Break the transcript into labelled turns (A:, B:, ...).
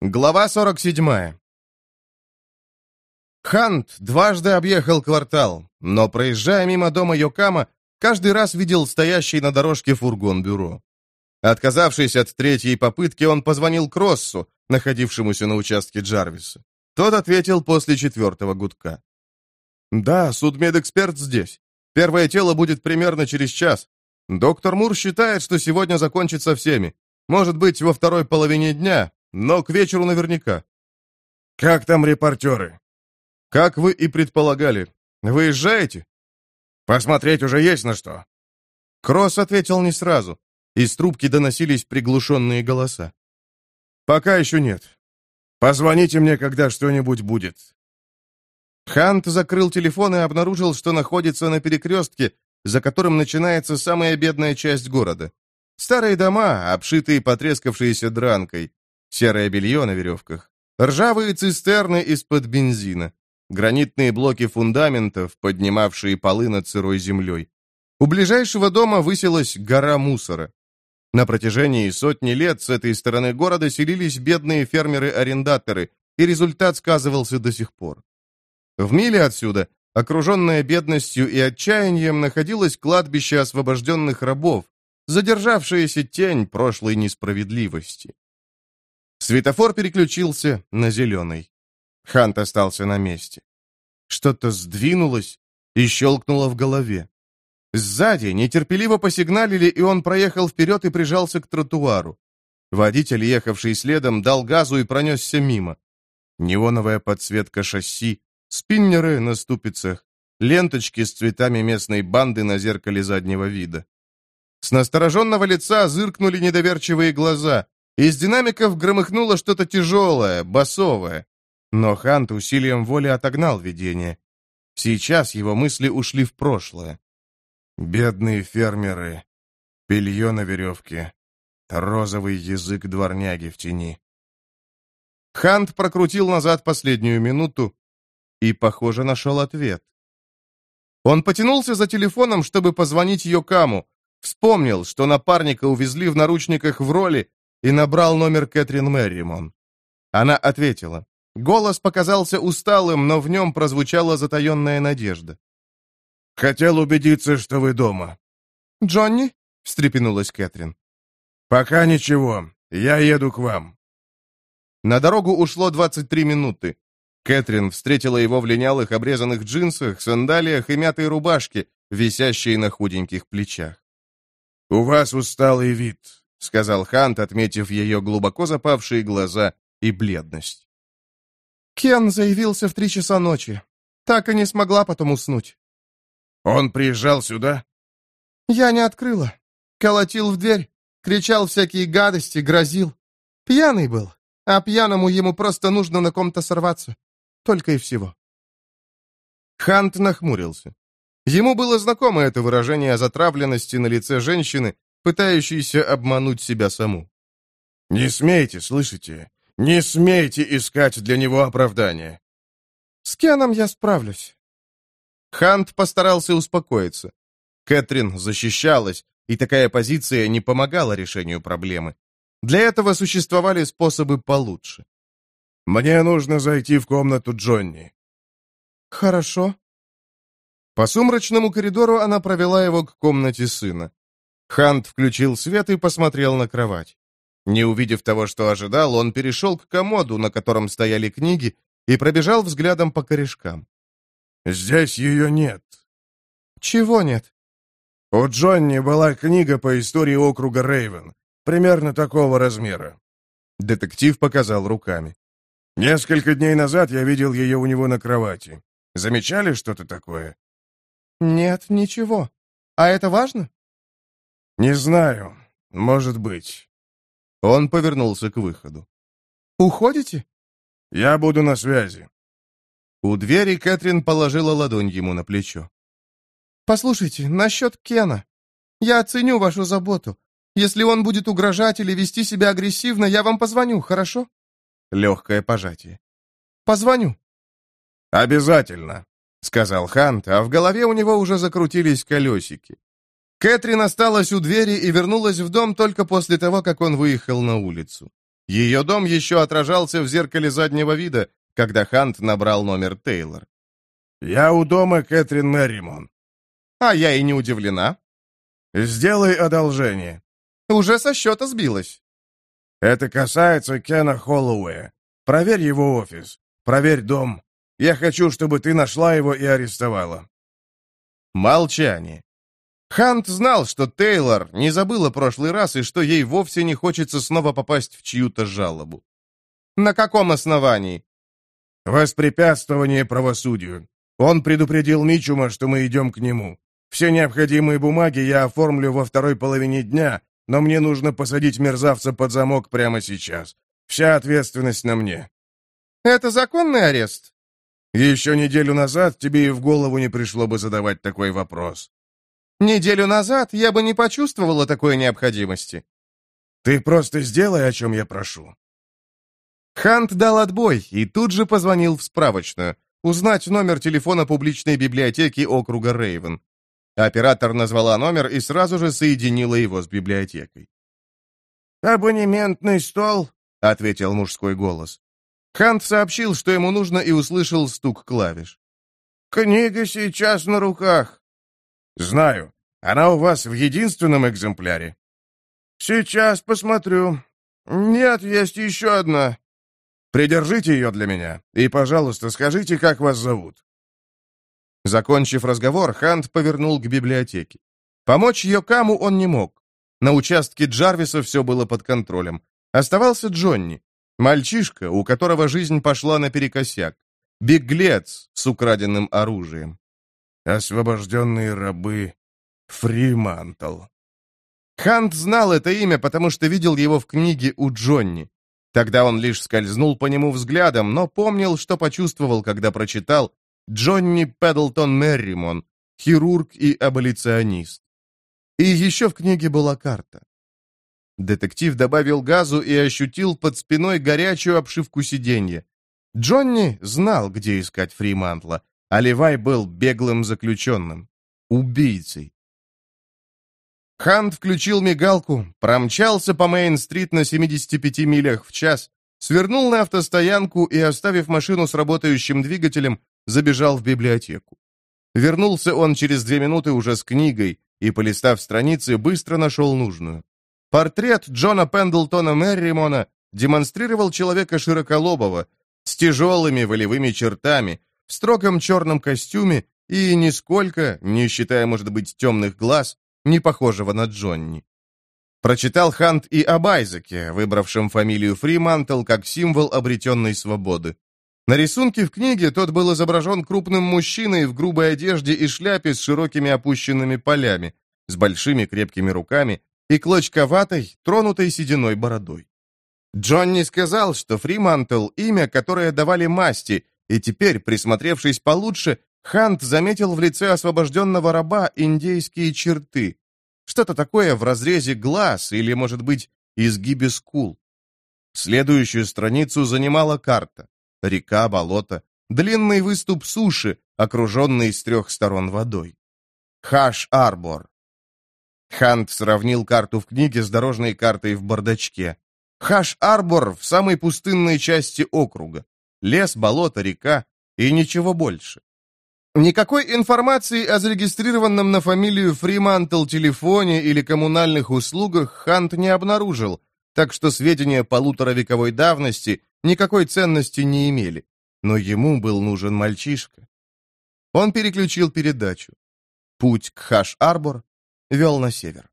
A: Глава 47. Хант дважды объехал квартал, но, проезжая мимо дома Йокама, каждый раз видел стоящий на дорожке фургон бюро. Отказавшись от третьей попытки, он позвонил Кроссу, находившемуся на участке Джарвиса. Тот ответил после четвертого гудка. «Да, судмедэксперт здесь. Первое тело будет примерно через час. Доктор Мур считает, что сегодня закончит со всеми. Может быть, во второй половине дня, но к вечеру наверняка».
B: «Как там репортеры?»
A: «Как вы и предполагали. Выезжаете?»
B: «Посмотреть уже есть на что».
A: Кросс ответил не сразу. Из трубки доносились приглушенные голоса. «Пока еще нет.
B: Позвоните мне, когда что-нибудь будет».
A: Хант закрыл телефон и обнаружил, что находится на перекрестке, за которым начинается самая бедная часть города. Старые дома, обшитые потрескавшейся дранкой, серое белье на веревках, ржавые цистерны из-под бензина, гранитные блоки фундаментов, поднимавшие полы над сырой землей. У ближайшего дома высилась гора мусора. На протяжении сотни лет с этой стороны города селились бедные фермеры-арендаторы, и результат сказывался до сих пор. В миле отсюда, окруженное бедностью и отчаянием, находилось кладбище освобожденных рабов, задержавшаяся тень прошлой несправедливости. Светофор переключился на зеленый. Хант остался на месте. Что-то сдвинулось и щелкнуло в голове. Сзади нетерпеливо посигналили, и он проехал вперед и прижался к тротуару. Водитель, ехавший следом, дал газу и пронесся мимо. Неоновая подсветка шасси, спиннеры на ступицах, ленточки с цветами местной банды на зеркале заднего вида. С настороженного лица зыркнули недоверчивые глаза. Из динамиков громыхнуло что-то тяжелое, басовое. Но Хант усилием воли отогнал видение. Сейчас его мысли ушли в прошлое. Бедные фермеры. Белье на веревке. Розовый язык дворняги в тени. Хант прокрутил назад последнюю минуту и, похоже, нашел ответ. Он потянулся за телефоном, чтобы позвонить Йокаму, вспомнил, что напарника увезли в наручниках в роли, и набрал номер Кэтрин Мерримон. Она ответила. Голос показался усталым, но в нем прозвучала затаенная надежда.
B: «Хотел убедиться, что вы дома».
A: «Джонни?» — встрепенулась Кэтрин.
B: «Пока ничего. Я еду к вам».
A: На дорогу ушло 23 минуты. Кэтрин встретила его в линялых обрезанных джинсах, сандалиях и мятой рубашке, висящей на худеньких плечах.
B: «У вас усталый вид», —
A: сказал Хант, отметив ее глубоко запавшие глаза и бледность. Кен заявился в три часа ночи. Так и не смогла потом уснуть.
B: Он приезжал сюда?
A: Я не открыла. Колотил в дверь, кричал всякие гадости, грозил. Пьяный был, а пьяному ему просто нужно на ком-то сорваться. Только и всего. Хант нахмурился. Ему было знакомо это выражение затравленности на лице женщины, пытающейся обмануть себя саму.
B: «Не смейте, слышите? Не смейте искать для него оправдания.
A: С Кеном я справлюсь. Хант постарался успокоиться. Кэтрин защищалась, и такая позиция не помогала решению проблемы. Для этого существовали способы получше.
B: «Мне нужно зайти в комнату Джонни».
A: «Хорошо». По сумрачному коридору она провела его к комнате сына. Хант включил свет и посмотрел на кровать. Не увидев того, что ожидал, он перешел к комоду, на котором стояли книги, и пробежал взглядом по корешкам.
B: «Здесь ее нет».
A: «Чего нет?»
B: «У Джонни была книга по истории округа Рейвен, примерно такого размера».
A: Детектив показал руками.
B: «Несколько дней назад я видел ее у него на кровати. Замечали что-то такое?»
A: «Нет, ничего. А это важно?»
B: «Не знаю. Может быть.
A: Он повернулся к выходу. «Уходите?»
B: «Я буду на связи».
A: У двери Кэтрин положила ладонь ему на плечо. «Послушайте, насчет Кена. Я оценю вашу заботу. Если он будет угрожать или вести себя агрессивно, я вам позвоню, хорошо?» Легкое пожатие. «Позвоню».
B: «Обязательно», —
A: сказал Хант, а в голове у него уже закрутились колесики. Кэтрин осталась у двери и вернулась в дом только после того, как он выехал на улицу. Ее дом еще отражался в зеркале заднего вида, когда Хант набрал номер Тейлор.
B: «Я у дома Кэтрин Мерримон».
A: «А я и не удивлена».
B: «Сделай одолжение».
A: «Уже со счета сбилась».
B: «Это касается Кена Холлоуэя. Проверь его офис. Проверь дом. Я хочу, чтобы ты нашла его и арестовала».
A: Молчание. Хант знал, что Тейлор не забыла прошлый раз и что ей вовсе не хочется снова попасть в чью-то жалобу. «На каком основании?»
B: «Воспрепятствование правосудию. Он предупредил Мичума, что мы идем к нему. Все необходимые бумаги я оформлю во второй половине дня, но мне нужно посадить мерзавца под замок прямо сейчас. Вся ответственность на мне».
A: «Это законный арест?»
B: «Еще неделю назад тебе и в голову не пришло бы задавать такой вопрос».
A: «Неделю назад я бы не почувствовала такой необходимости».
B: «Ты просто сделай, о чем я прошу».
A: Хант дал отбой и тут же позвонил в справочную, узнать номер телефона публичной библиотеки округа Рейвен. Оператор назвала номер и сразу же соединила его с библиотекой.
B: «Абонементный стол», — ответил мужской голос.
A: Хант сообщил, что ему нужно, и услышал стук клавиш.
B: «Книга сейчас на руках». «Знаю. Она у вас в единственном экземпляре?» «Сейчас посмотрю. Нет, есть еще одна». «Придержите ее для меня. И, пожалуйста, скажите, как вас зовут».
A: Закончив разговор, Хант повернул к библиотеке. Помочь Йокаму он не мог. На участке Джарвиса все было под контролем. Оставался Джонни, мальчишка, у которого жизнь пошла наперекосяк, беглец с украденным оружием.
B: Освобожденные рабы Фримантл.
A: Хант знал это имя, потому что видел его в книге у Джонни. Тогда он лишь скользнул по нему взглядом, но помнил, что почувствовал, когда прочитал Джонни Пэдлтон Мерримон, хирург и аболиционист. И еще в книге была карта. Детектив добавил газу и ощутил под спиной горячую обшивку сиденья. Джонни знал, где искать Фримантла, а Левай был беглым заключенным, убийцей. Хант включил мигалку, промчался по Мейн-стрит на 75 милях в час, свернул на автостоянку и, оставив машину с работающим двигателем, забежал в библиотеку. Вернулся он через две минуты уже с книгой и, полистав страницы, быстро нашел нужную. Портрет Джона Пендлтона Мерримона демонстрировал человека широколобого, с тяжелыми волевыми чертами, в строгом черном костюме и нисколько, не считая, может быть, темных глаз, не похожего на Джонни. Прочитал Хант и об Айзеке, выбравшем фамилию Фримантл как символ обретенной свободы. На рисунке в книге тот был изображен крупным мужчиной в грубой одежде и шляпе с широкими опущенными полями, с большими крепкими руками и клочковатой, тронутой сединой бородой. Джонни сказал, что Фримантл — имя, которое давали масти, и теперь, присмотревшись получше, Хант заметил в лице освобожденного раба индейские черты. Что-то такое в разрезе глаз или, может быть, изгибе скул. Следующую страницу занимала карта река, болото, длинный выступ суши, окруженный с трех сторон водой. Хаш-Арбор. Хант сравнил карту в книге с дорожной картой в бардачке. Хаш-Арбор в самой пустынной части округа. Лес, болото, река и ничего больше. Никакой информации о зарегистрированном на фамилию Фримантл телефоне или коммунальных услугах Хант не обнаружил, так что сведения полуторавековой давности никакой ценности не имели, но ему был нужен мальчишка. Он переключил передачу. Путь к Хаш-Арбор вел на север.